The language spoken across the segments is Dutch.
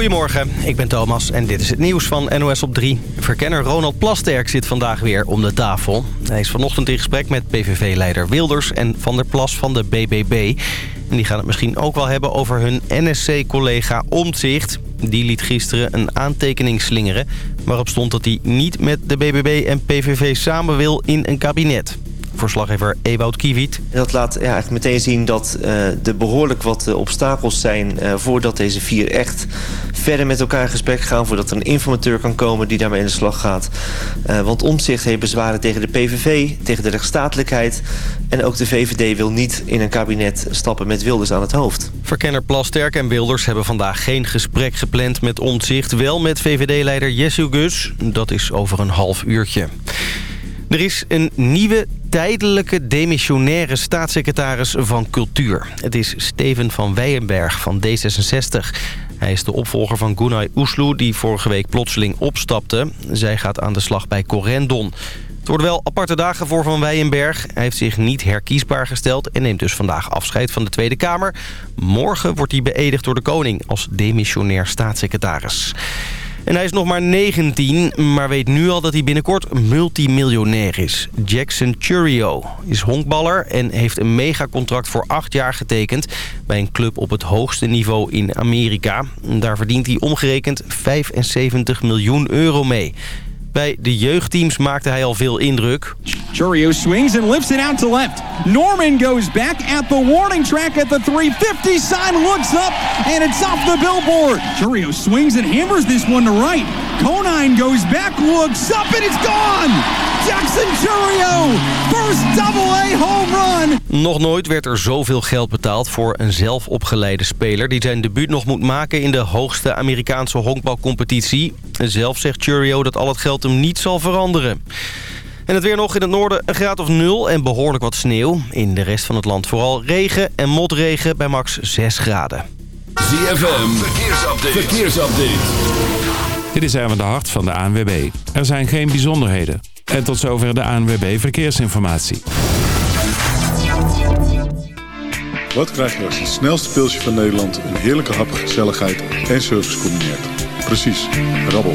Goedemorgen, ik ben Thomas en dit is het nieuws van NOS op 3. Verkenner Ronald Plasterk zit vandaag weer om de tafel. Hij is vanochtend in gesprek met PVV-leider Wilders en Van der Plas van de BBB. En die gaan het misschien ook wel hebben over hun NSC-collega Omtzigt. Die liet gisteren een aantekening slingeren... waarop stond dat hij niet met de BBB en PVV samen wil in een kabinet verslaggever Ewout Kiewiet. Dat laat ja, echt meteen zien dat uh, er behoorlijk wat uh, obstakels zijn... Uh, voordat deze vier echt verder met elkaar in gesprek gaan... voordat er een informateur kan komen die daarmee in de slag gaat. want Omtzigt heeft bezwaren tegen de PVV, tegen de rechtsstatelijkheid... en ook de VVD wil niet in een kabinet stappen met Wilders aan het hoofd. Verkenner Plasterk en Wilders hebben vandaag geen gesprek gepland met Omtzigt. Wel met VVD-leider Jessu Gus. Dat is over een half uurtje. Er is een nieuwe tijdelijke demissionaire staatssecretaris van Cultuur. Het is Steven van Weijenberg van D66. Hij is de opvolger van Gunay Oesloe die vorige week plotseling opstapte. Zij gaat aan de slag bij Corendon. Het worden wel aparte dagen voor Van Weijenberg. Hij heeft zich niet herkiesbaar gesteld en neemt dus vandaag afscheid van de Tweede Kamer. Morgen wordt hij beëdigd door de koning als demissionair staatssecretaris. En hij is nog maar 19, maar weet nu al dat hij binnenkort multimiljonair is. Jackson Churio is honkballer en heeft een megacontract voor acht jaar getekend... bij een club op het hoogste niveau in Amerika. Daar verdient hij omgerekend 75 miljoen euro mee. Bij de jeugdteams maakte hij al veel indruk. Churio swings and lifts it out to left. Norman goes back at the warning track at the 350 sign, looks up, and it's off the billboard. Churio swings and hammers this one to right. Conine goes back, looks up, and it's gone! Jackson Churio, first double-A home run! Nog nooit werd er zoveel geld betaald voor een zelfopgeleide speler... die zijn debuut nog moet maken in de hoogste Amerikaanse honkbalcompetitie. Zelf zegt Churio dat al het geld hem niet zal veranderen. En het weer nog in het noorden een graad of nul en behoorlijk wat sneeuw. In de rest van het land vooral regen en motregen bij max 6 graden. ZFM, verkeersupdate. verkeersupdate. Dit is Erwin de Hart van de ANWB. Er zijn geen bijzonderheden. En tot zover de ANWB Verkeersinformatie. Wat krijg je als het snelste pilsje van Nederland... een heerlijke hap, gezelligheid en service combineert? Precies, rabbel.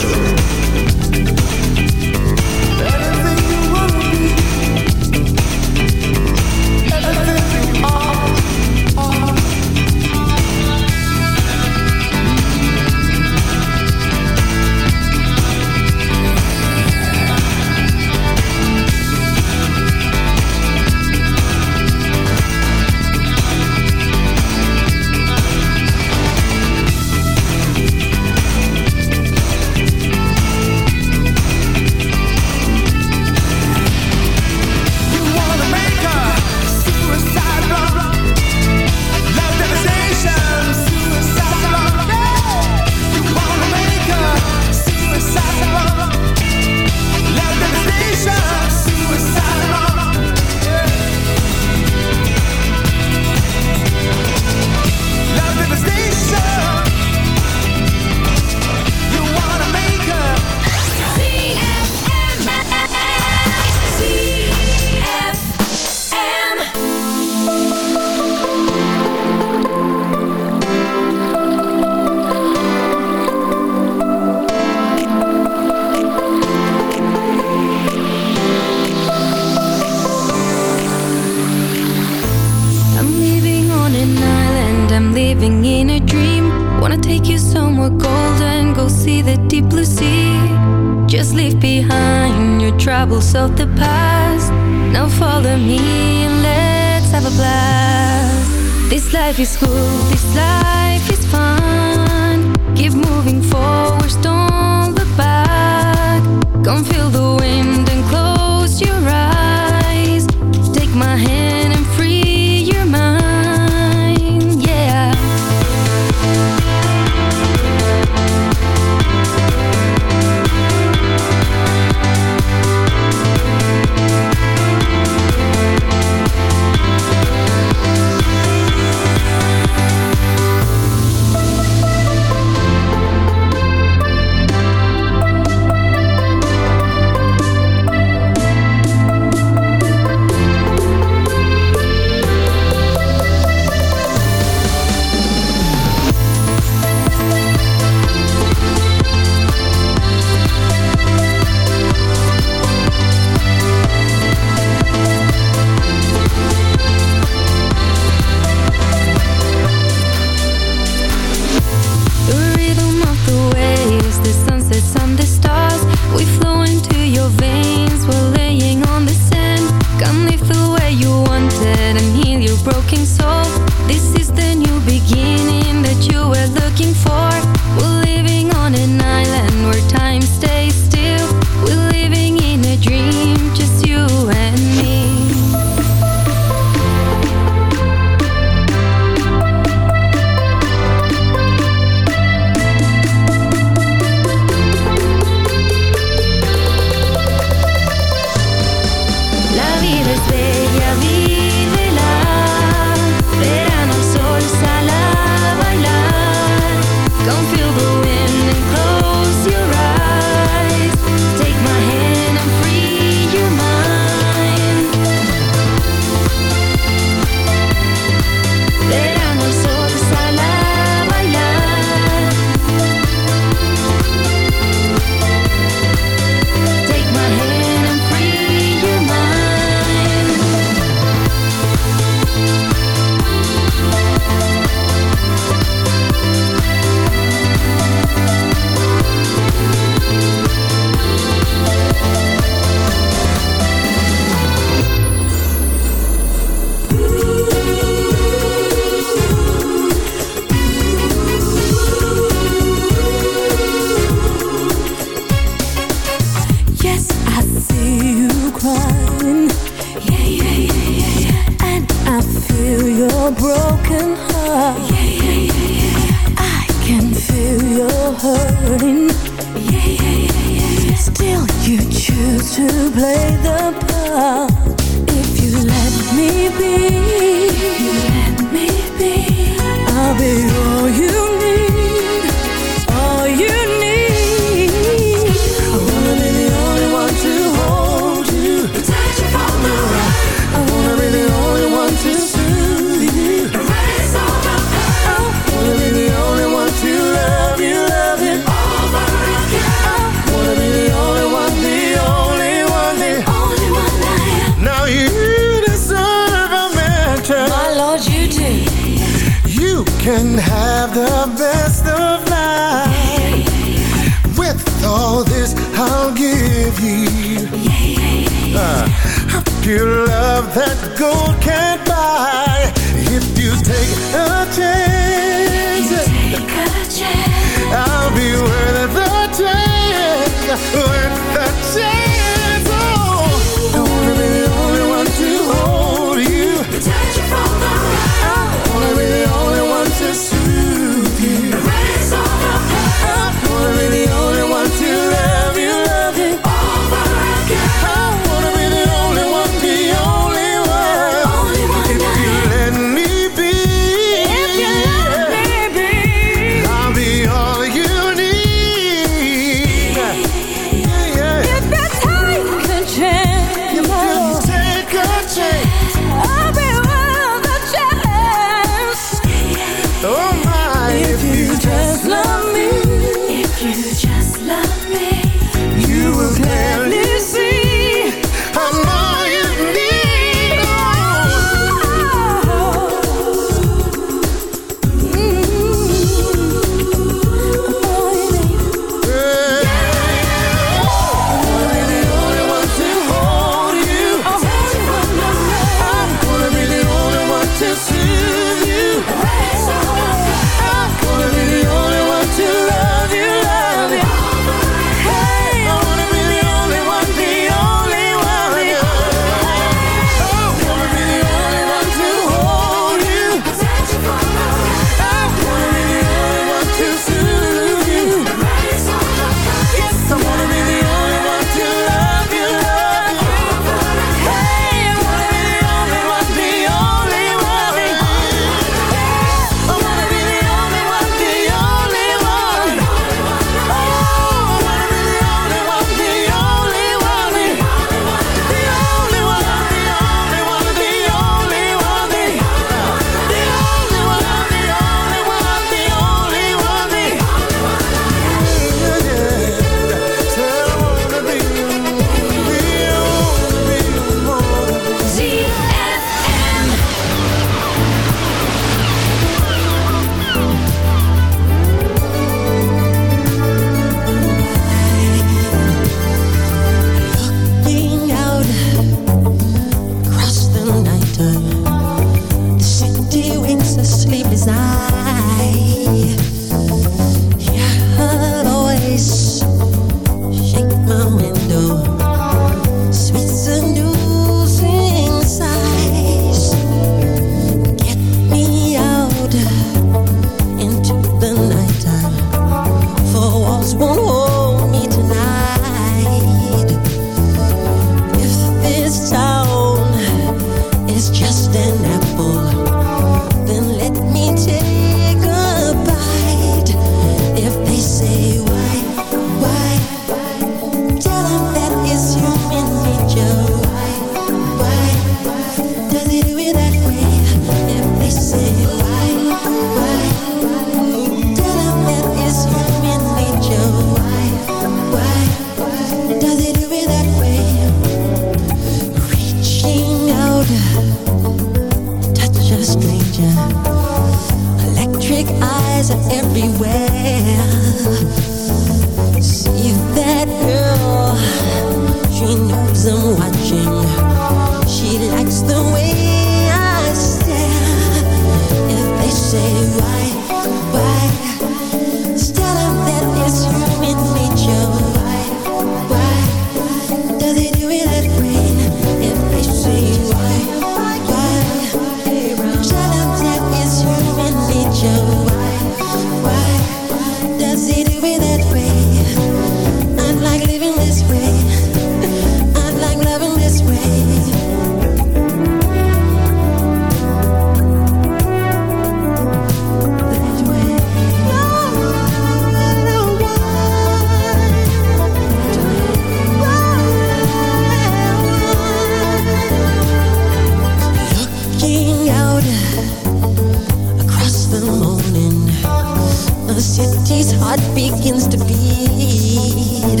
heart begins to beat.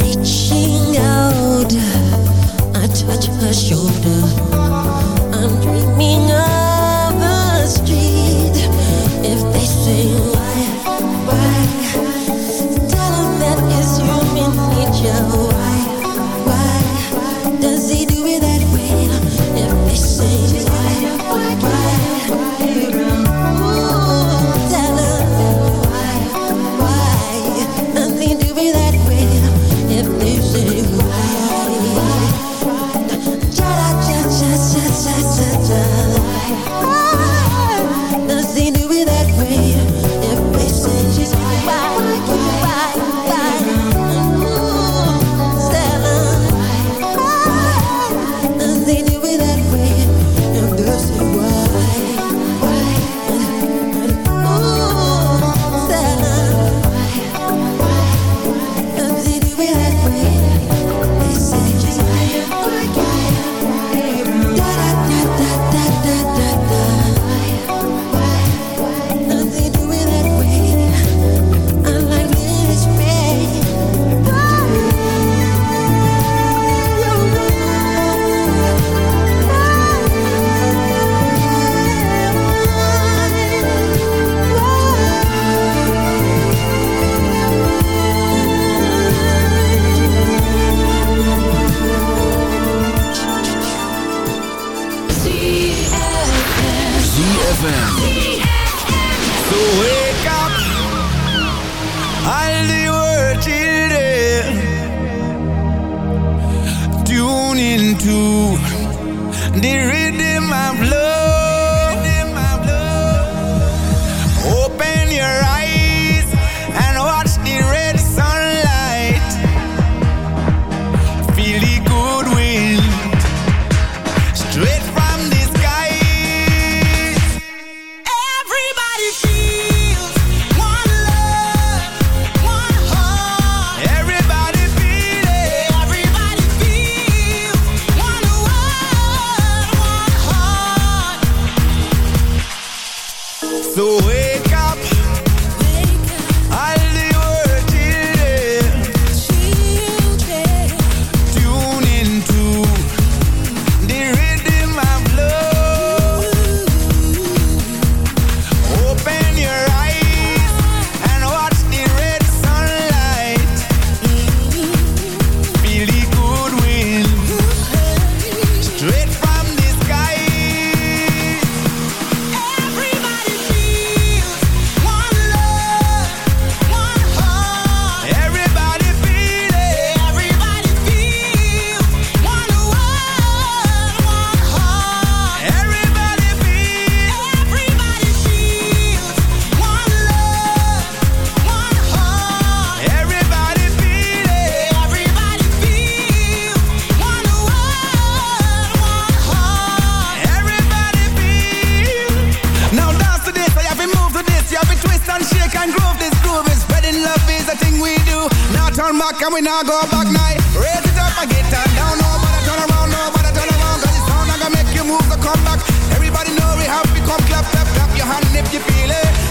Reaching out, I touch her shoulder. if you feel it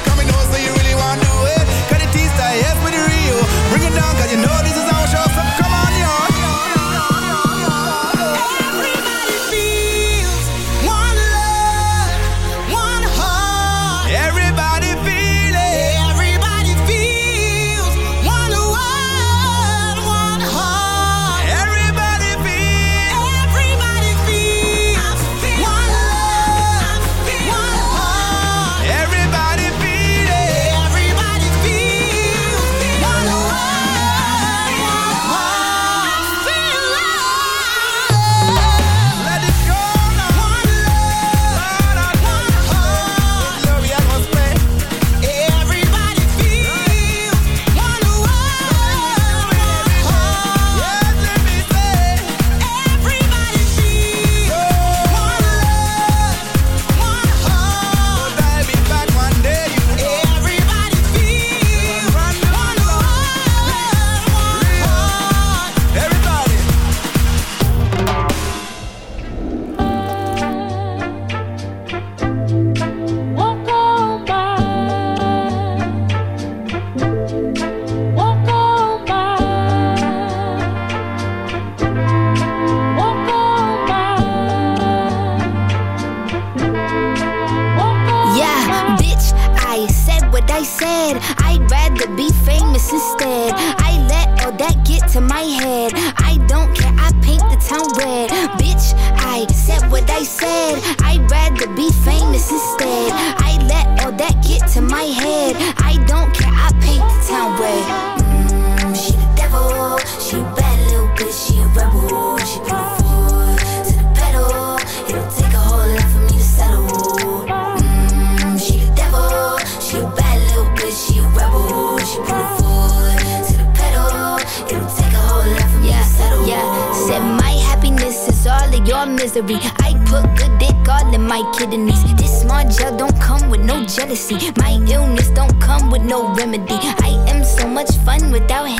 kidneys. This small gel don't come with no jealousy. My illness don't come with no remedy. I am so much fun without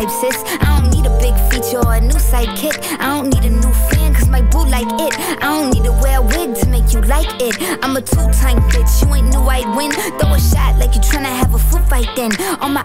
Vibe, sis. I don't need a big feature or a new sidekick. I don't need a new fan, cause my boo like it. I don't need to wear a wig to make you like it. I'm a two-time bitch. You ain't knew I'd win. Throw a shot like you tryna have a foot fight then. All my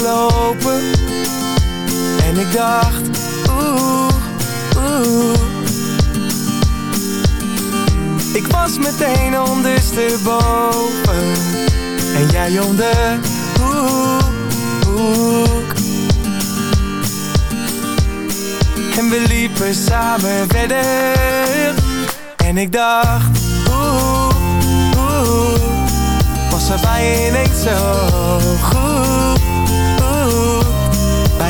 Lopen. En ik dacht, oeh, oeh. Ik was meteen ondersteboven. En jij om de hoek, hoek En we liepen samen verder. En ik dacht, oeh, oeh. Was er je ineens zo goed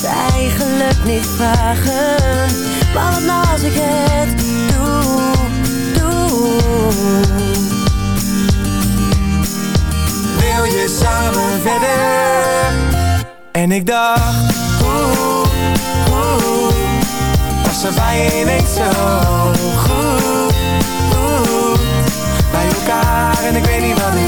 het eigenlijk niet vragen. Maar wat nou als ik het doe, doe. Wil je samen verder? En ik dacht, oeh, oeh Was er bij je ineens zo goed, goed Bij elkaar en ik weet niet wat ik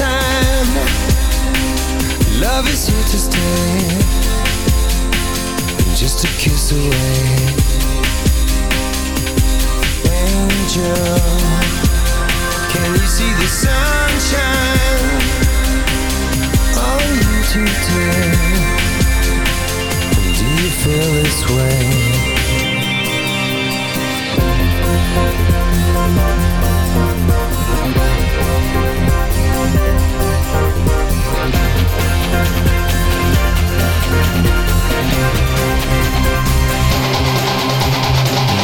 time. Love is here to stay. Just a kiss away. Angel Can you see the sunshine? On you today And do you feel this way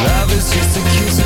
Love is just a kiss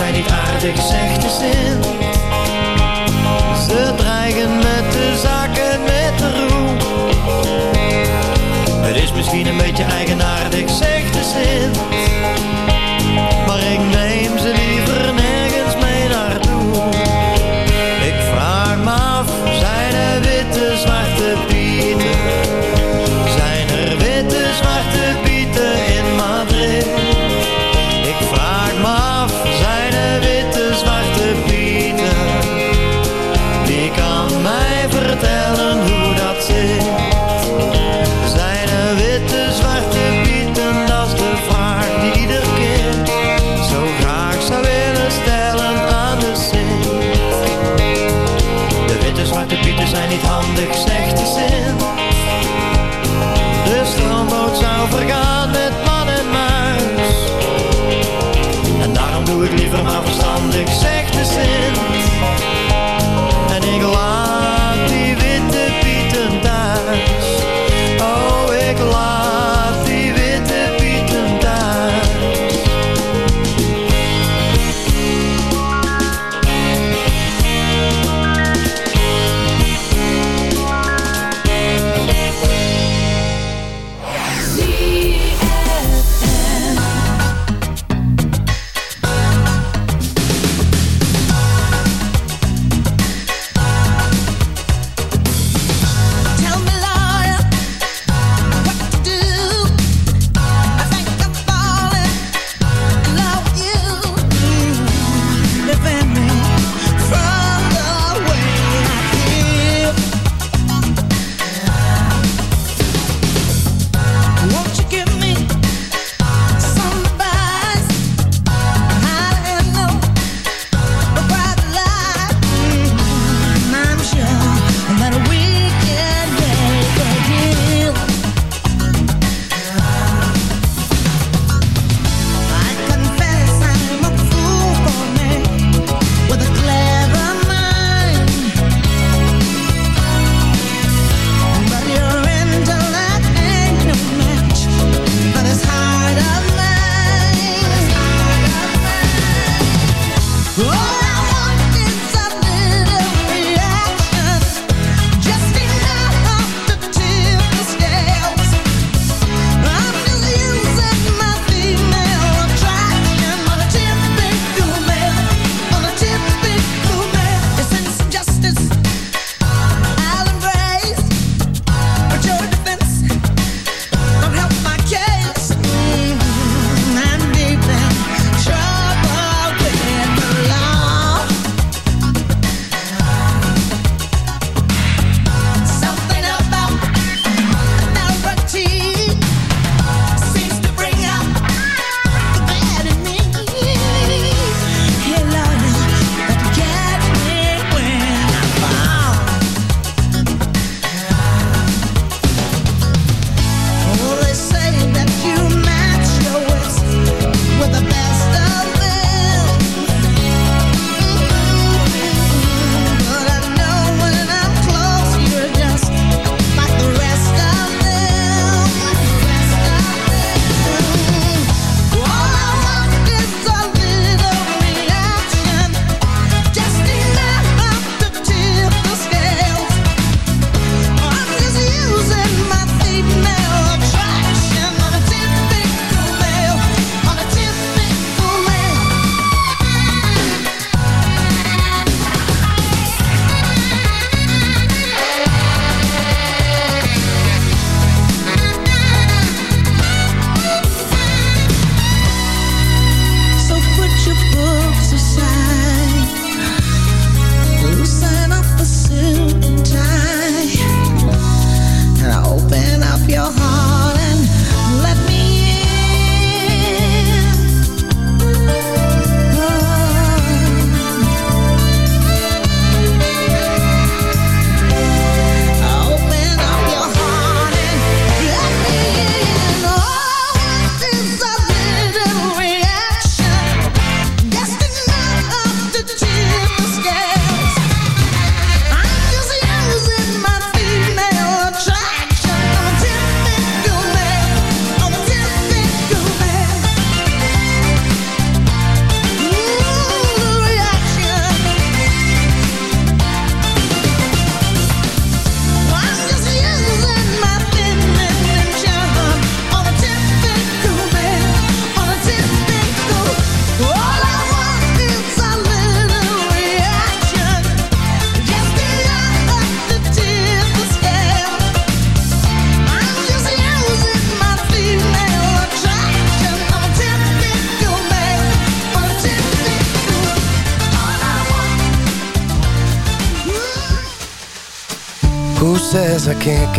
zijn niet aardig, zegt de zin. Ze dreigen met de zaken, met de roem. Het is misschien een beetje eigenaardig, zegt de zin.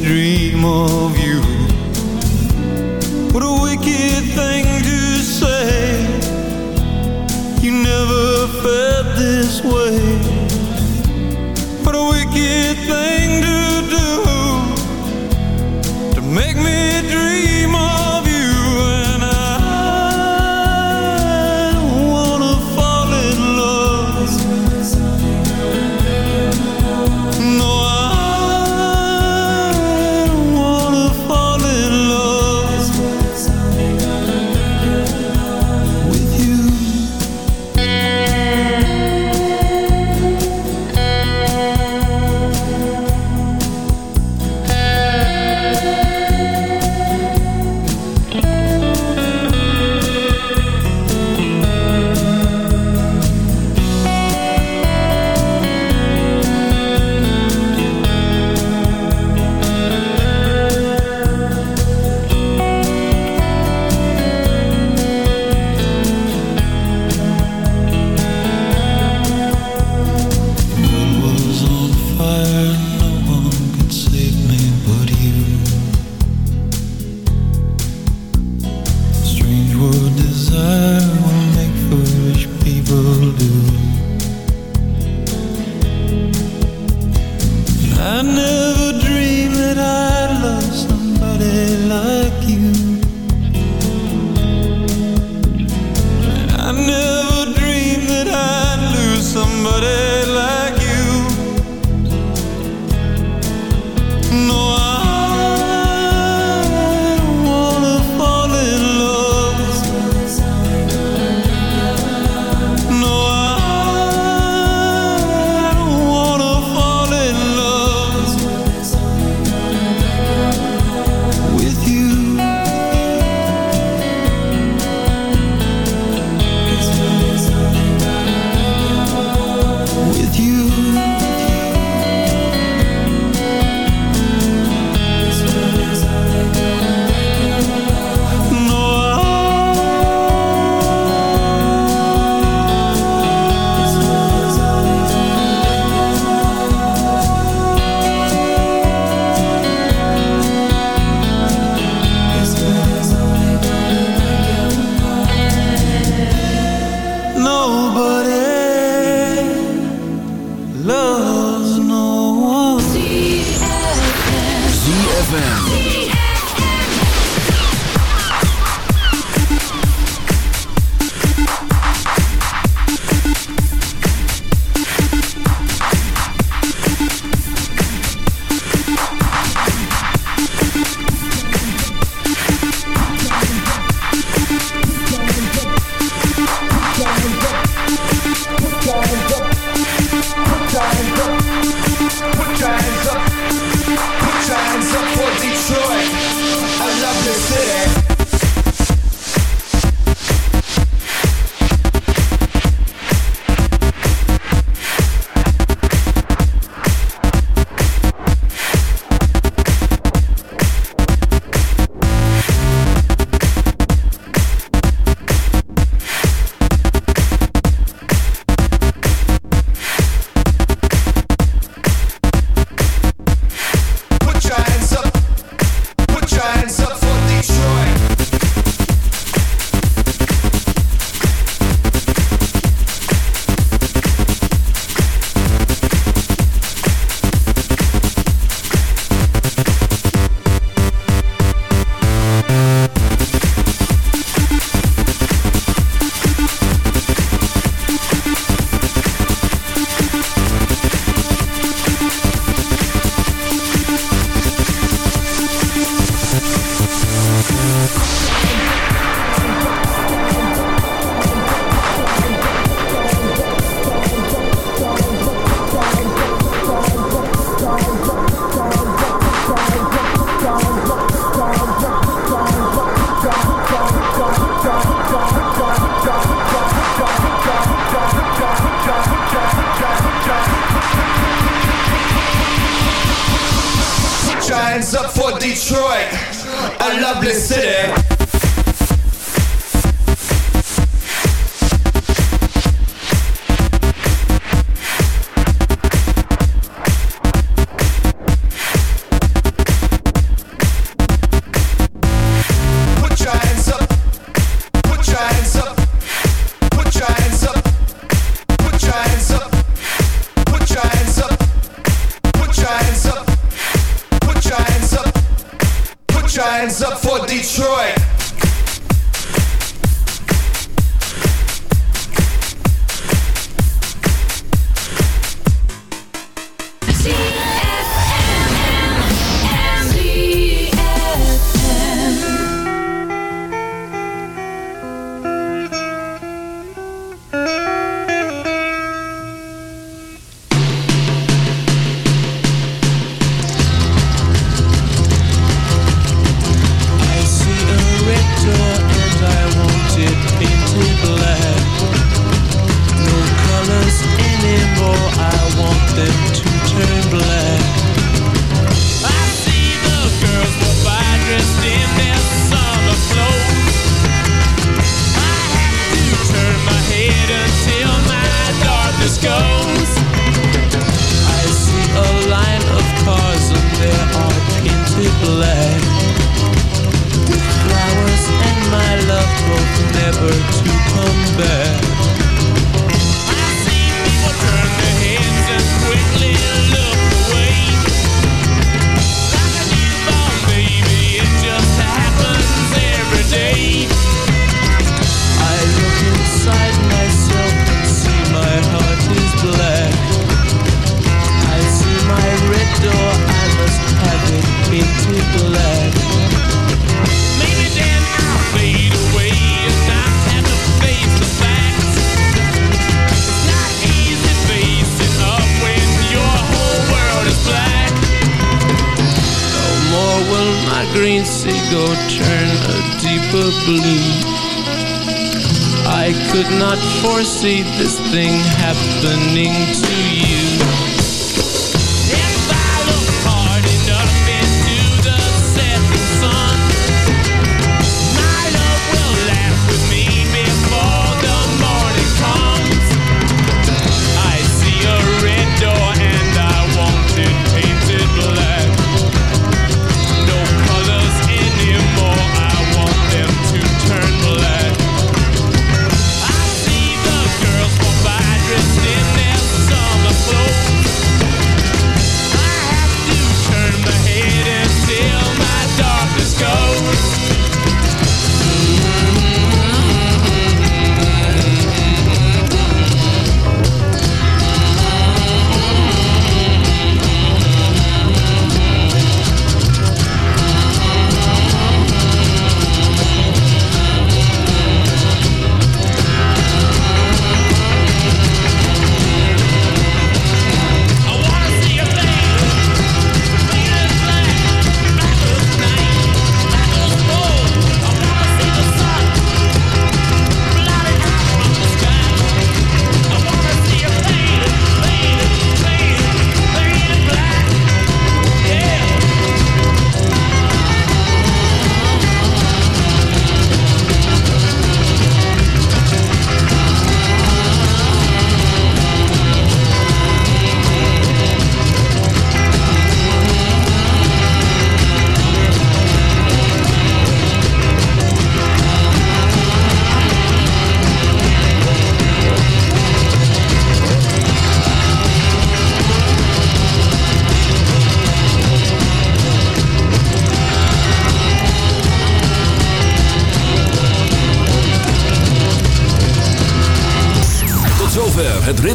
Dream of you.